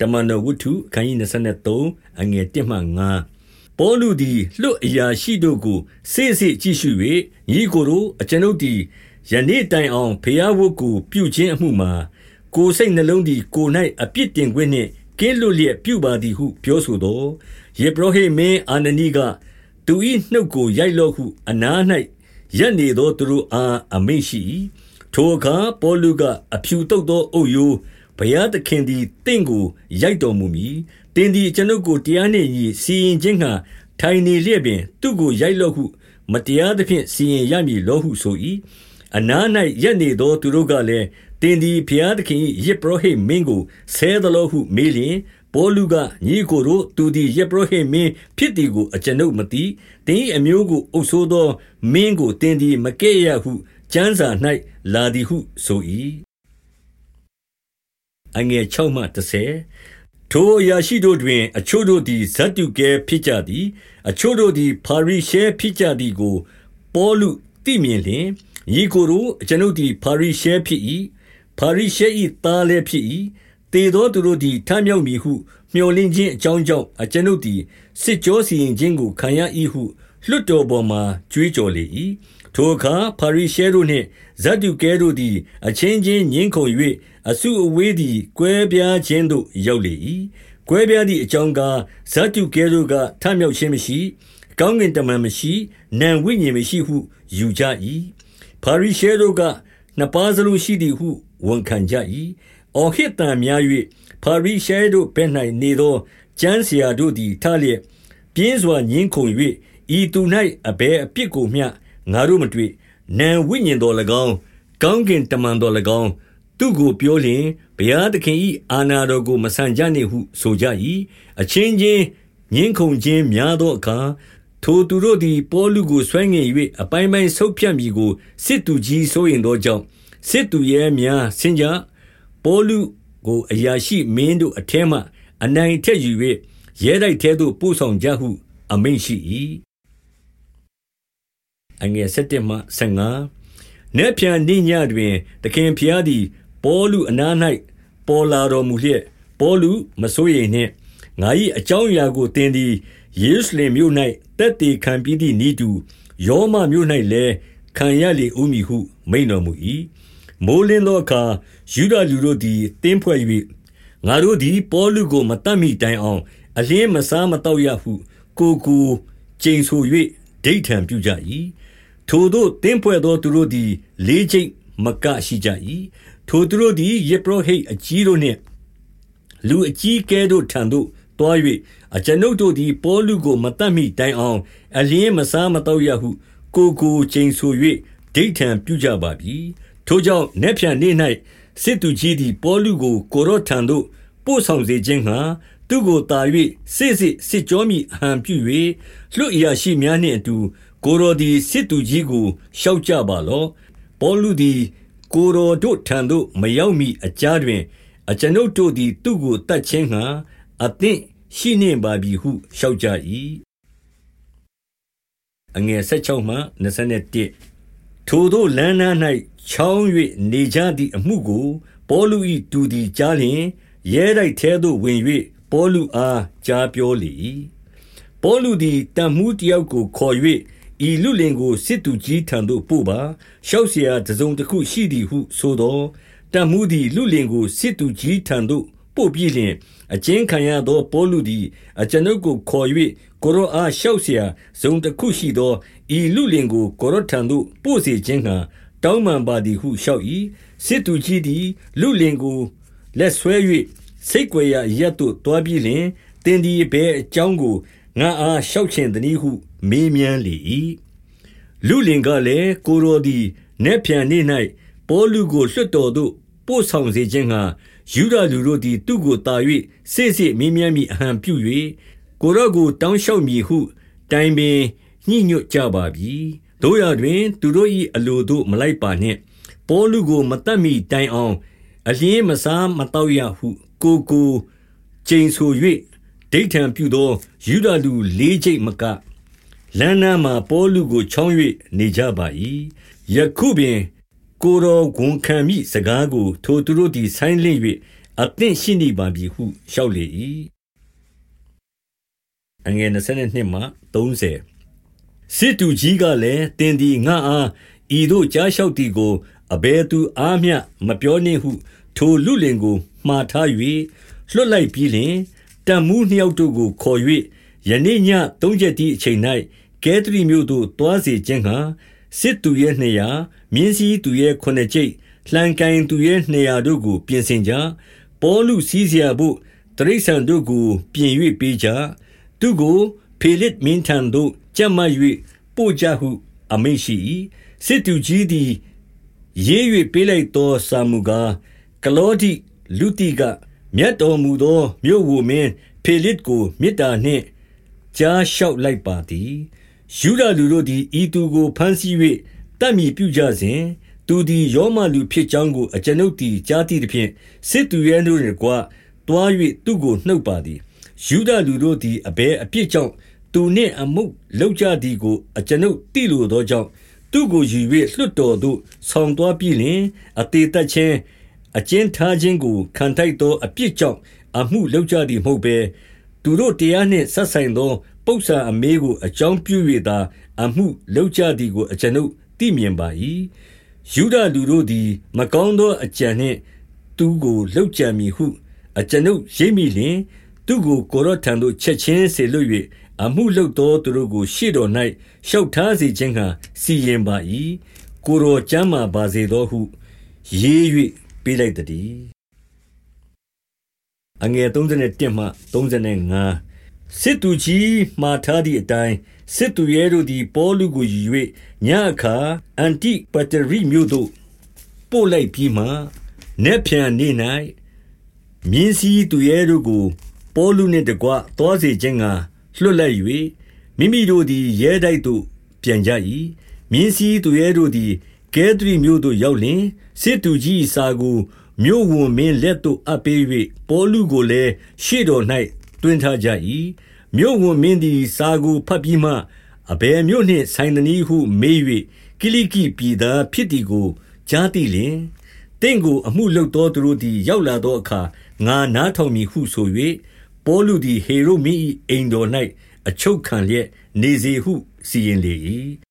တမန်တော်ဝတ္ထုအခန်းကြီး23အငယ်1မှ5ပေါလုသည်လွတ်အရာရှိတို့ကိုစေ့စေ့ကြည့်ရှု၍ညီကိုတို့အကျွန်ုပ်သည်ယနေ့တိုင်အောင်ဖျားဝတ်ကိုပြုခြင်းအမှုမှာကိုယ်စိတ်နှလုံးသည်ကိုယ်၌အပြစ်တင်ခွင့်နှင့်ကင်းလွတ်လျက်ပြုပါသည်ဟုပြောဆိုသောယေဘရဟိမင်းအာနနီကသူ၏နှုတ်ကိုရိုက်လော့ဟု အနား၌ရက်နေသောသူတို့အားအမိန့်ရှိ၏ထိုအခါပေါလုကအဖြူတုတ်သောအုတ်ရိုး ဘုရားသခင်သည်တင့်ကိုရိုက်တော်မူမည်တင်းသည်ကျွန်ုပ်ကိုတရားနှင့်ညီစီရင်ခြင်းငှာထိုင်နေလျက်ပင်သူ့ကိုရိုက်လော့ဟု မတရားသဖြင့်စီရင်ရမည်လောဟုဆို၏အနား၌ရက်နေသောသူတို့ကလည်းတင်းသည်ဘုရားသခင်၏ယေဘရဟိမင်းကိုဆဲသလိုဟုမေးလျင်ပေါလုကညီကိုတို့သူသည်ယေဘရဟိမင်းဖြစ်သည်ကိုအကျွန်ုပ်မသိတင်း၏အမျိုးကိုအုပ်ဆိုးသောမင်းကိုတင်းသည်မကဲ့ရဟုကျမ်းစာ၌လာသည်ဟုဆို၏ အငယ်6မှ30ထိုအရာရှိတို့တွင် အချို့တို့သည်ဇတ်တုကဲဖြစ်ကြသည် အချို့တို့သည်ဖာရိရှဲဖြစ်ကြသည်ကို ပေါလုသိမြင်လျင်ညီကိုတို့အကျွန်ုပ်သည်ဖာရိရှဲဖြစ်၏ဖာရိရှဲ၏သားလည်းဖြစ်၏တေသောသူတို့သည်ထမြောက်မည်ဟုမျှော်လင့်ခြင်းအကြောင်းကြောင့်အကျွန်ုပ်သည်စစ်ကြောစီရင်ခြင်းကိုခံရ၏ဟုလွတ်တော်ပေါ်မှကြွေးကြော်လေ၏ ထိုအခါဖာရိရှဲတို့နှင့်ဇဒ္ဒုကဲတို့သည် အချင်းချင်းငင်းခုန်၍အစုအဝေးသည် ကွဲပြားခြင်းသို့ ရောက်လေ၏ကွဲပြားသည့်အကြောင်းကား ဇဒ္ဒုကဲတို့က ထမြောက်ခြင်းမရှိ ကောင်းကင်တမန်မရှိ နံဝိညာဉ်မရှိဟု ယူကြ၏ဖာရိရှဲတို့က နှစ်ပါးစလုံးရှိသည်ဟု ဝန်ခံကြ၏အော်ဟစ်တံများ၍ဖာရိရှဲတို့ဘက်၌နေသော ကျမ်းဆရာတို့သည် ထလျက် ပြင်းစွာညင်းခုန်၍ဤသူ၌အဘယ်အပြစ်ကိုမျှ ငါတို့မတွေ့နံဝိညာဉ်တော်၎င်းကောင်းကင်တမန်တော်၎င်းသူကိုပြောလျင်ဘုရားသခင်၏အာနာတော်ကိုမဆန်ကြနှင့်ဟုဆိုကြ၏အချင်းချင်းညင်းခုန်ခြင်းများသောအခါထိုသူတို့သည်ပေါလုကိုဆွဲငင်၍အပိုင်းပိုင်းဆုတ်ဖြတ်မိကိုစစ်သူကြီးဆိုရင်သောကြောင့်စစ်သူရဲများဆင်းကြပေါလုကိုအရာရှိမင်းတို့အထက်မှအနိုင်ထက်ယူ၍ရဲတိုက်ထဲသို့ပို့ဆောင်ကြဟု အမိန့်ရှိ၏ အငယ်7မှ15နက်ဖြန်နေ့ညတွင်သခင်ဖျားသည် ပေါလုအနား၌ပေါ်လာတော်မူလျက်ပေါလုမစိုးရိမ်နှင့်ငါ၏အကြောင်းအရာကိုသင်သည်ယေရုရှလင်မြို့၌တက်တည်ခံပြီးသည့်ဤသူယောမမြို့၌လည်းခံရလေဦးမည်ဟု မိန်တော်မူ၏မိုးလင်းသောအခါယူဒလူတို့သည်တင်းဖွဲ့၍ငါတို့သည်ပေါလုကိုမတတ်မိတိုင်အောင်အလင်းမစားမတော့ရဟု ကိုကိုကျိန်ဆို၍ ဒိဋ္ဌံပြုကြ၏ထိုတို့တင်းဖွဲ့သောသူတို့သည်လေးကျိတ်မကရှိကြ၏ထိုသူတို့သည်ယေဘရဟိတ်အကြီးတို့နှင့်လူအကြီးကဲတို့ထံသို့တွား၍အကျွန်ုပ်တို့သည်ပေါလုကိုမတတ်မိတိုင်အောင်အလင်းမစားမတော့ရဟု ကိုကိုချိန်ဆို၍ဒိဋ္ဌံပြုကြပါပြီထိုကြောင့်နက်ဖြန်နေ့၌စစ်သူကြီးသည်ပေါလုကိုကိုရော့ထံသို့ပို့ဆောင်စေခြင်းငှာ သူကိုတာ၍စစ်စစ်စစ်ကြောမိအဟံပြု၍လွတ်အရာရှိများနှင့်အတူ ကိုရောသည်စစ်သူကြီးကိုရှောက်ကြပါလော့ပေါလုသည်ကိုရောတို့ထံသို့မရောက်မီအကြားတွင် အကျွန်ုပ်တို့သည်သူကိုတတ်ခြင်းငှာအသင့်ရှိနှင့်ပါပြီဟုရှောက်ကြ၏အငယ်16မှ21ထိုတို့လမ်းနာ၌ချောင်း၍နေကြသည့်အမှုကို ပေါလု၏တူသည်ကြားလျင်ရဲတိုက်ထဲသို့ဝင်၍ ပေါလုအားကြားပြောလေ၏ပေါလုသည်တန်မှုတယောက်ကိုခေါ်၍ဤလူလင်ကိုစစ်သူကြီးထံသို့ပို့ပါရှောက်เสียတစုံတစ်ခုရှိသည်ဟုဆိုသောတန်မှုသည်လူလင်ကိုစစ်သူကြီးထံသို့ပို့ပြီးလျင်အကျဉ်ခံရသောပေါလုသည်အကျွန်ုပ်ကိုခေါ်၍ကိုရောအားရှောက်เสียဇုံတစ်ခုရှိသောဤလူလင်ကိုကိုရောထံသို့ပို့စေခြင်းဟံတောင်းပန်ပါသည်ဟုလျှောက်၏စစ်သူကြီးသည်လူလင်ကိုလက်ဆွဲ၍ စိတ်ကြွယ်ရာရက်သို့တွားပြီးလျင်တင်းဒီဘဲအကြောင်းကိုငါအားလျှောက်ခြင်းသည်ဟု မေးမြန်းလေ၏လူလင်ကလည်းကိုရောသည်နက်ဖြန်နေ့၌ပေါလုကိုလွှတ်တော်သို့ပို့ဆောင်စေခြင်းငှာယူဒလူတို့သည်သူ့ကိုတာ၍စိတ်စိတ်မြင်းမြန်းမိအဟံပြု၍ကိုရောကိုတောင်းလျှောက်မည်ဟု တိုင်ပင်ညှိညွတ်ကြပါပြီတို့ရတွင် သူတို့၏အလိုတို့မလိုက်ပါနှင့်ပေါလုကိုမတတ်မိတိုင်အောင်အလင်းမစားမတော့ရဟု ကိုကိုကျိန်ဆို၍ဒိဋ္ဌံပြုသောယူဒလူလေးကျိတ်မကလမ်းနာမှာပေါလုကိုချောင်း၍နေကြပါ၏ယခုပင်ကိုတော်ဝန်ခံမိစကားကို ထိုသူတို့သည်ဆိုင်းလင့်၍အသင့်ရှိနေပါပြီဟုလျှောက်လေ၏အငယ်22မှ30စစ်သူကြီးကလည်းတင်ဒီငါအားဤတို့ကြားလျှောက်သည်ကိုအဘယ်သူအားမျှမပြောနှင့်ဟု ထိုလုလင်ကို မှာထား၍လွှတ်လိုက်ပြီးလျှင်၊တပ်မှူးနှစ်ယောက်တို့ကို ခေါ်၍ယနေ့ညသုံးချက်တီးအချိန်၌ကဲသရိမြို့သို့ သွားစေခြင်းငှါ စစ်သူရဲနှစ်ရာ၊မြင်းစီးသူရဲခုနစ်ကျိပ်၊လှံကိုင်သူရဲနှစ်ရာတို့ကို ပြင်ဆင်ကြ။ပေါလုစီးစရာဘို့ တိရစ္ဆာန်တို့ကို ပြင်၍ပေးကြ။သူ့ကို ဖေလဇ်မင်းထံသို့ ကြပ်မတ်၍ပို့ကြဟု အမိန့်ရှိ၏။စစ်သူကြီးသည် ရေး၍ပေးလိုက်သော စာမူကား ကလောဒိလူတိကမြတ်တော်မူသောမြို့ဝမင်းဖေလစ်ကိုမေတ္တာနှင့်ကြားလျှောက်လိုက်ပါသည်ယူဒလူတို့သည်ဤသူကိုဖမ်းဆီး၍တတ်မြည်ပြုကြစဉ်သူသည်ယောမလူဖြစ်ကြောင်းကိုအကျွန်ုပ်သည်ကြားသိသဖြင့်စစ်သူရဲတို့နှင့်ကွာတွား၍သူကိုနှုတ်ပါသည်ယူဒလူတို့သည်အဘဲအပြစ်ကြောင့်သူနှင့်အမှုလောက်ကြသည်ကိုအကျွန်ုပ်သိလိုသောကြောင့်သူကိုယူ၍လွတ်တော်သို့ဆောင်သွားပြီလျှင်အသေးသက်ချင်း အကျဉ်းထားခြင်းကို ခံထိုက်သော အပြစ်ကြောင့် အမှုလောက်ကြသည်မဟုတ်ဘဲ သူတို့တရားနှင့်ဆက်ဆိုင်သော ပု္ပ္ပာအမေးကို အကြောင်းပြု၍သာ အမှုလောက်ကြသည်ကို အကျွန်ုပ်သိမြင်ပါ၏ယူဒလူတို့သည် မကောင်းသောအကြံနှင့် သူကိုလှုပ်ကြံမည်ဟု အကျွန်ုပ်ရိပ်မိလျင် သူကို ကိုရော့ထံသို့ ချက်ချင်းဆေလွတ်၍အမှုလုပ်သော သူတို့ကို ရှေ့တော်၌ရှောက်ထားစေခြင်းဟံစီရင်ပါ၏ကိုရောကျမ်းမာပါစေသောဟု ရေး၍ ပေးလိုက်သည်အငယ်31မှ35စစ်သူကြီးမှားထားသည့်အတိုင်းစစ်သူရဲတို့သည်ပေါလုကိုယူ၍ညအခါအန်တိပတရိမြို့သို့ပို့လိုက်ပြီးမှနက်ဖြန်နေ၌မြင်းစည်းသူရဲတို့ကို ပေါလုနှင့်တကွတောစေခြင်းကလွတ်လပ်၍မိမိတို့သည်ရဲတိုက်သို့ပြန်ကြ၏မြင်းစည်းသူရဲတို့သည် ကဲသရီမြို့သို့ရောက်လျင် စစ်သူကြီးစာကို မြို့ဝန်မင်းလက်သို့ အပ်ပေး၍ပေါလုကိုလည်း ရှေ့တော်၌တွင်ထားကြ၏မြို့ဝန်မင်းသည် စာကိုဖတ်ပြီးမှ အဘယ်မြို့နှင့်ဆိုင်သနည်းဟုမေး၍ကိလိကိပြည်သားဖြစ်သည်ကို ကြားသိလျင်တင့်ကိုအမှုလုပ်သောသူတို့သည် ရောက်လာသောအခါ ငါနားထောင်မည်ဟုဆို၍ပေါလုသည် ဟေရုမင်း၏အိမ်တော်၌အချုပ်ခံလျက်နေစေဟု စီရင်လေ၏